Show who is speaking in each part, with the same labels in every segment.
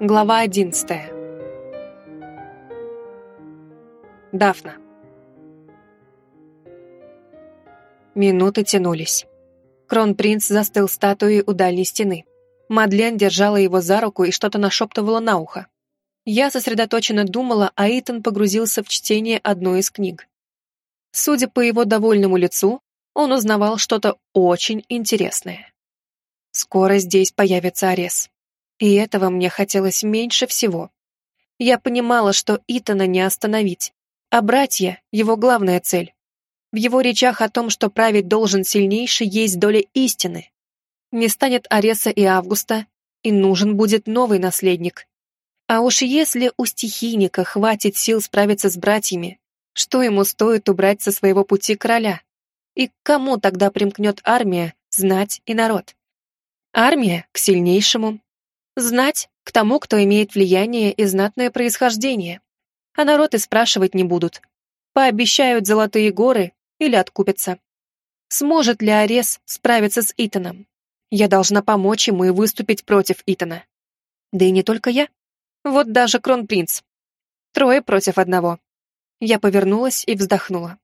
Speaker 1: Глава одиннадцатая. Дафна. Минуты тянулись. Кронпринц застыл статуей у дальней стены. Мадлен держала его за руку и что-то нашептывала на ухо. Я сосредоточенно думала, а Итан погрузился в чтение одной из книг. Судя по его довольному лицу, он узнавал что-то очень интересное. Скоро здесь появится Арес. И этого мне хотелось меньше всего. Я понимала, что Итана не остановить, а братья — его главная цель. В его речах о том, что править должен сильнейший, есть доля истины. Не станет Ареса и Августа, и нужен будет новый наследник. А уж если у стихийника хватит сил справиться с братьями, что ему стоит убрать со своего пути короля? И к кому тогда примкнет армия, знать и народ? Армия — к сильнейшему, Знать к тому, кто имеет влияние и знатное происхождение. А народ и спрашивать не будут. Пообещают золотые горы или откупятся. Сможет ли Арес справиться с Итаном? Я должна помочь ему и выступить против Итана. Да и не только я. Вот даже кронпринц. Трое против одного. Я повернулась и вздохнула.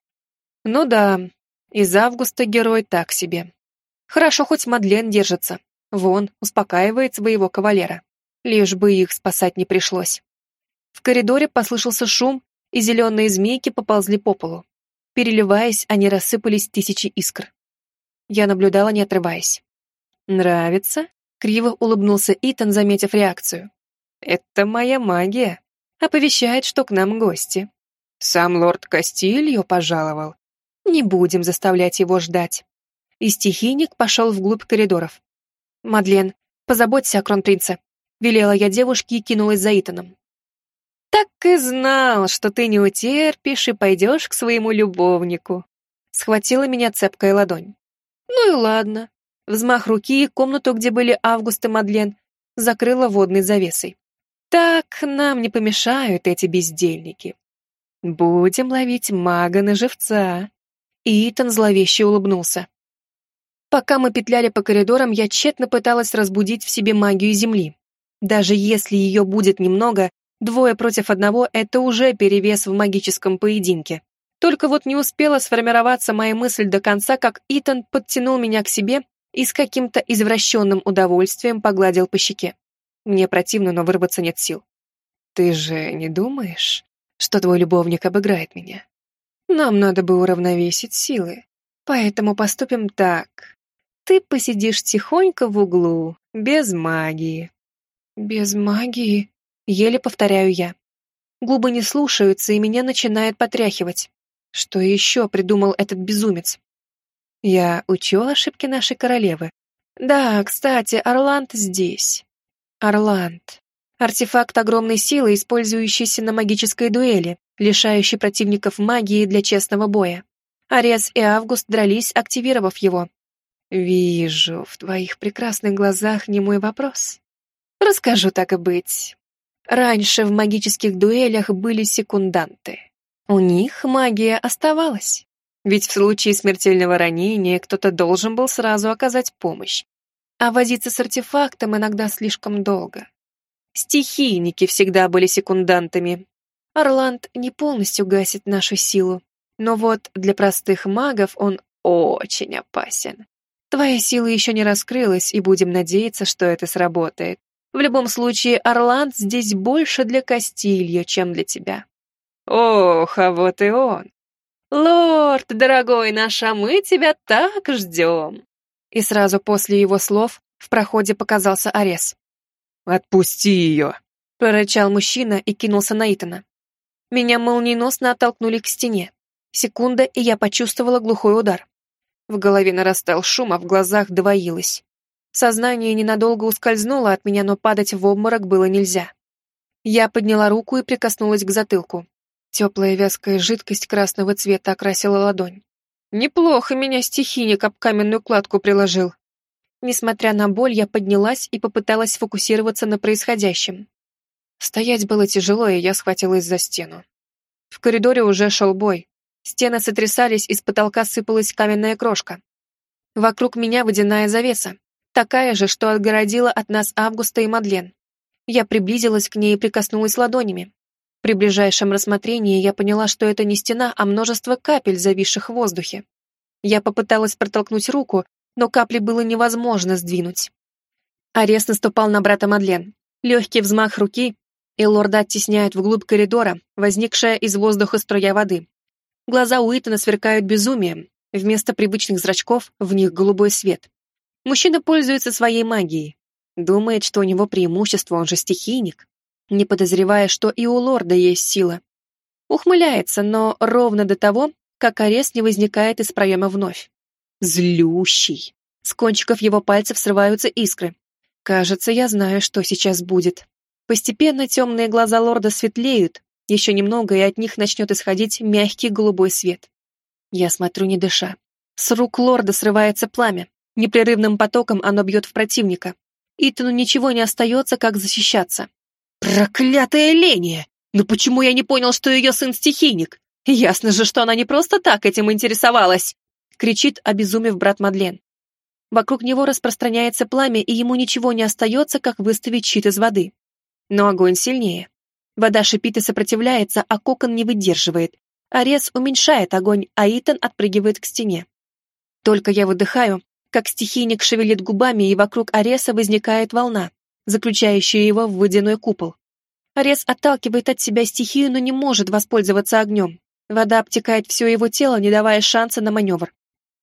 Speaker 1: Ну да, из августа герой так себе. Хорошо, хоть Мадлен держится. Вон, успокаивает своего кавалера. Лишь бы их спасать не пришлось. В коридоре послышался шум, и зеленые змейки поползли по полу. Переливаясь, они рассыпались тысячи искр. Я наблюдала, не отрываясь. «Нравится?» — криво улыбнулся Итан, заметив реакцию. «Это моя магия. Оповещает, что к нам гости. Сам лорд Кастильо пожаловал. Не будем заставлять его ждать». И стихийник пошел вглубь коридоров. «Мадлен, позаботься о кронпринце», — велела я девушке и кинулась за Итаном. «Так и знал, что ты не утерпишь и пойдешь к своему любовнику», — схватила меня цепкая ладонь. «Ну и ладно». Взмах руки, комнату, где были Август и Мадлен, закрыла водной завесой. «Так нам не помешают эти бездельники. Будем ловить мага на живца». И Итан зловеще улыбнулся. Пока мы петляли по коридорам, я тщетно пыталась разбудить в себе магию Земли. Даже если ее будет немного, двое против одного — это уже перевес в магическом поединке. Только вот не успела сформироваться моя мысль до конца, как Итан подтянул меня к себе и с каким-то извращенным удовольствием погладил по щеке. Мне противно, но вырваться нет сил. «Ты же не думаешь, что твой любовник обыграет меня? Нам надо бы уравновесить силы, поэтому поступим так ты посидишь тихонько в углу, без магии». «Без магии?» — еле повторяю я. Губы не слушаются, и меня начинает потряхивать. Что еще придумал этот безумец? Я учу ошибки нашей королевы. Да, кстати, Орланд здесь. Орланд. Артефакт огромной силы, использующийся на магической дуэли, лишающий противников магии для честного боя. Арес и Август дрались, активировав его, Вижу в твоих прекрасных глазах не мой вопрос. Расскажу так и быть. Раньше в магических дуэлях были секунданты. У них магия оставалась. Ведь в случае смертельного ранения кто-то должен был сразу оказать помощь. А возиться с артефактом иногда слишком долго. Стихийники всегда были секундантами. Орланд не полностью гасит нашу силу, но вот для простых магов он очень опасен. Твоя сила еще не раскрылась, и будем надеяться, что это сработает. В любом случае, Орланд здесь больше для Кастильо, чем для тебя. Ох, а вот и он. Лорд, дорогой наш, а мы тебя так ждем. И сразу после его слов в проходе показался Арес. «Отпусти ее!» — прорычал мужчина и кинулся на Итана. Меня молниеносно оттолкнули к стене. Секунда, и я почувствовала глухой удар. В голове нарастал шум, а в глазах двоилось. Сознание ненадолго ускользнуло от меня, но падать в обморок было нельзя. Я подняла руку и прикоснулась к затылку. Теплая вязкая жидкость красного цвета окрасила ладонь. Неплохо меня стихийник об каменную кладку приложил. Несмотря на боль, я поднялась и попыталась сфокусироваться на происходящем. Стоять было тяжело, и я схватилась за стену. В коридоре уже шел бой. Стены сотрясались, из потолка сыпалась каменная крошка. Вокруг меня водяная завеса, такая же, что отгородила от нас Августа и Мадлен. Я приблизилась к ней и прикоснулась ладонями. При ближайшем рассмотрении я поняла, что это не стена, а множество капель, зависших в воздухе. Я попыталась протолкнуть руку, но капли было невозможно сдвинуть. Арест наступал на брата Мадлен. Легкий взмах руки, и лорда оттесняет вглубь коридора, возникшая из воздуха струя воды. Глаза Уитона сверкают безумием, вместо привычных зрачков в них голубой свет. Мужчина пользуется своей магией. Думает, что у него преимущество, он же стихийник, не подозревая, что и у лорда есть сила. Ухмыляется, но ровно до того, как арест не возникает из проема вновь. Злющий. С кончиков его пальцев срываются искры. Кажется, я знаю, что сейчас будет. Постепенно темные глаза лорда светлеют, еще немного, и от них начнет исходить мягкий голубой свет. Я смотрю, не дыша. С рук лорда срывается пламя. Непрерывным потоком оно бьет в противника. Итану ничего не остается, как защищаться. «Проклятая Ления! Ну почему я не понял, что ее сын стихийник? Ясно же, что она не просто так этим интересовалась!» кричит, обезумев брат Мадлен. Вокруг него распространяется пламя, и ему ничего не остается, как выставить щит из воды. Но огонь сильнее. Вода шипит и сопротивляется, а кокон не выдерживает. Арес уменьшает огонь, а Итан отпрыгивает к стене. Только я выдыхаю, как стихийник шевелит губами, и вокруг Ареса возникает волна, заключающая его в водяной купол. Арес отталкивает от себя стихию, но не может воспользоваться огнем. Вода обтекает все его тело, не давая шанса на маневр.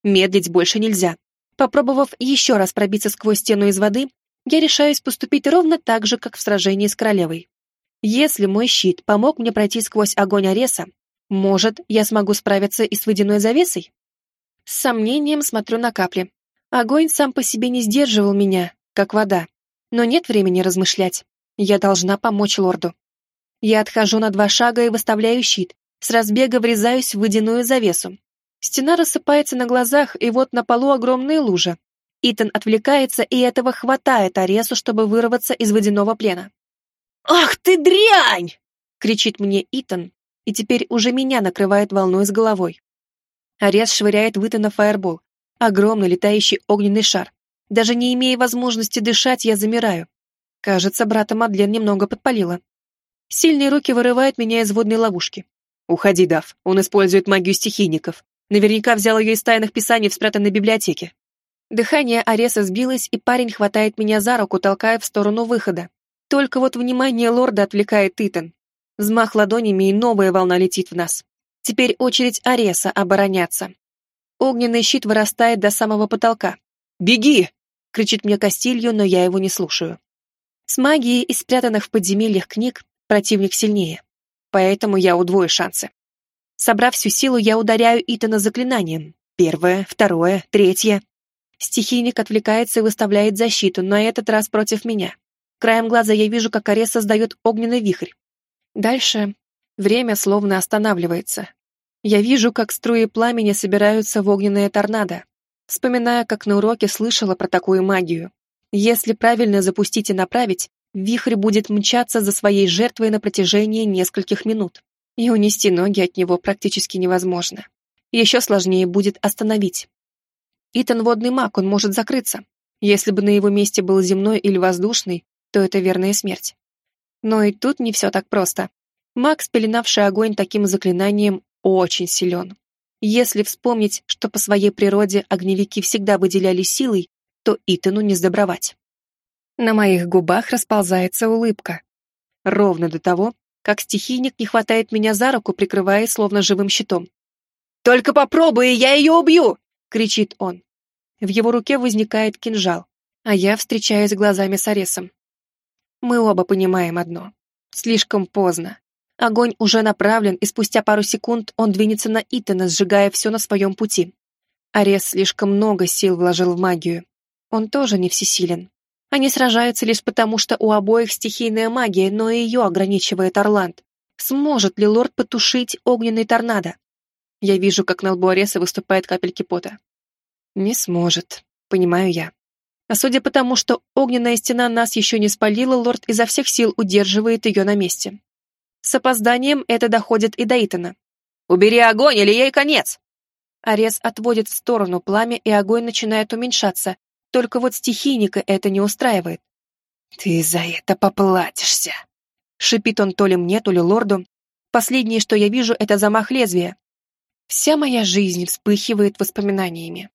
Speaker 1: Медлить больше нельзя. Попробовав еще раз пробиться сквозь стену из воды, я решаюсь поступить ровно так же, как в сражении с королевой. Если мой щит помог мне пройти сквозь огонь Ареса, может, я смогу справиться и с водяной завесой? С сомнением смотрю на капли. Огонь сам по себе не сдерживал меня, как вода. Но нет времени размышлять. Я должна помочь лорду. Я отхожу на два шага и выставляю щит. С разбега врезаюсь в водяную завесу. Стена рассыпается на глазах, и вот на полу огромные лужи. Итан отвлекается, и этого хватает Аресу, чтобы вырваться из водяного плена. «Ах ты дрянь!» — кричит мне Итан, и теперь уже меня накрывает волной с головой. Арес швыряет в Итана фаербол, огромный летающий огненный шар. Даже не имея возможности дышать, я замираю. Кажется, брата Мадлен немного подпалила. Сильные руки вырывают меня из водной ловушки. «Уходи, Дав, он использует магию стихийников. Наверняка взял ее из тайных писаний в спрятанной библиотеке». Дыхание Ареса сбилось, и парень хватает меня за руку, толкая в сторону выхода. Только вот внимание лорда отвлекает Итан. Взмах ладонями, и новая волна летит в нас. Теперь очередь Ареса обороняться. Огненный щит вырастает до самого потолка. «Беги!» — кричит мне Кастилью, но я его не слушаю. С магией из спрятанных в подземельях книг противник сильнее. Поэтому я удвою шансы. Собрав всю силу, я ударяю Итана заклинанием. Первое, второе, третье. Стихийник отвлекается и выставляет защиту, на этот раз против меня. Краем глаза я вижу, как Арес создает огненный вихрь. Дальше время словно останавливается. Я вижу, как струи пламени собираются в огненное торнадо. Вспоминая, как на уроке слышала про такую магию. Если правильно запустить и направить, вихрь будет мчаться за своей жертвой на протяжении нескольких минут. И унести ноги от него практически невозможно. Еще сложнее будет остановить. Итан водный маг, он может закрыться. Если бы на его месте был земной или воздушный, то это верная смерть. Но и тут не все так просто. Макс, пеленавший огонь таким заклинанием, очень силен. Если вспомнить, что по своей природе огневики всегда выделяли силой, то Итану не сдобровать. На моих губах расползается улыбка. Ровно до того, как стихийник не хватает меня за руку, прикрывая словно живым щитом. «Только попробуй, я ее убью!» — кричит он. В его руке возникает кинжал, а я встречаюсь глазами с Аресом. Мы оба понимаем одно. Слишком поздно. Огонь уже направлен, и спустя пару секунд он двинется на Итана, сжигая все на своем пути. Арес слишком много сил вложил в магию. Он тоже не всесилен. Они сражаются лишь потому, что у обоих стихийная магия, но ее ограничивает Орланд. Сможет ли лорд потушить огненный торнадо? Я вижу, как на лбу Ареса выступает капельки пота. Не сможет, понимаю я. А судя по тому, что огненная стена нас еще не спалила, лорд изо всех сил удерживает ее на месте. С опозданием это доходит и до Итана. «Убери огонь, или ей конец!» Арес отводит в сторону пламя, и огонь начинает уменьшаться, только вот стихийника это не устраивает. «Ты за это поплатишься!» Шипит он то ли мне, то ли лорду. Последнее, что я вижу, это замах лезвия. Вся моя жизнь вспыхивает воспоминаниями.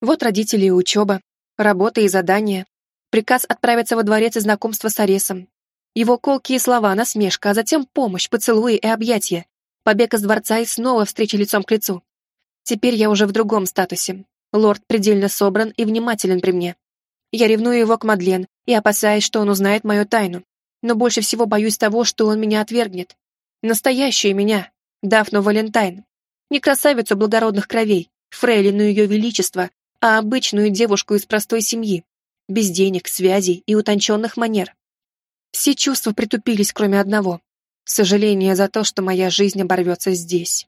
Speaker 1: Вот родители и учеба, работа и задания, приказ отправиться во дворец и знакомство с Аресом, его колкие слова, насмешка, а затем помощь, поцелуи и объятия, побег из дворца и снова встреча лицом к лицу. Теперь я уже в другом статусе. Лорд предельно собран и внимателен при мне. Я ревную его к Мадлен и опасаюсь, что он узнает мою тайну. Но больше всего боюсь того, что он меня отвергнет. Настоящую меня, Дафну Валентайн. Не красавицу благородных кровей, фрейлину ее величества, а обычную девушку из простой семьи, без денег, связей и утонченных манер. Все чувства притупились, кроме одного — сожаления за то, что моя жизнь оборвется здесь.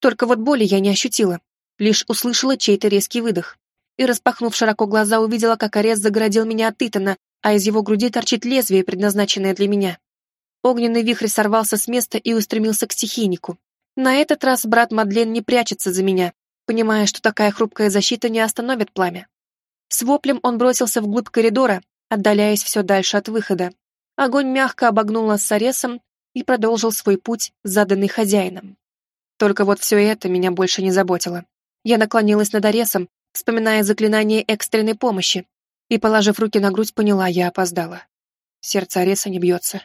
Speaker 1: Только вот боли я не ощутила, лишь услышала чей-то резкий выдох. И, распахнув широко глаза, увидела, как Арес загородил меня от Итана, а из его груди торчит лезвие, предназначенное для меня. Огненный вихрь сорвался с места и устремился к стихийнику. На этот раз брат Мадлен не прячется за меня, понимая, что такая хрупкая защита не остановит пламя. С воплем он бросился вглубь коридора, отдаляясь все дальше от выхода, Огонь мягко обогнул нас с Аресом и продолжил свой путь, заданный хозяином. Только вот все это меня больше не заботило. Я наклонилась над Аресом, вспоминая заклинание экстренной помощи, и, положив руки на грудь, поняла, я опоздала. Сердце Ареса не бьется.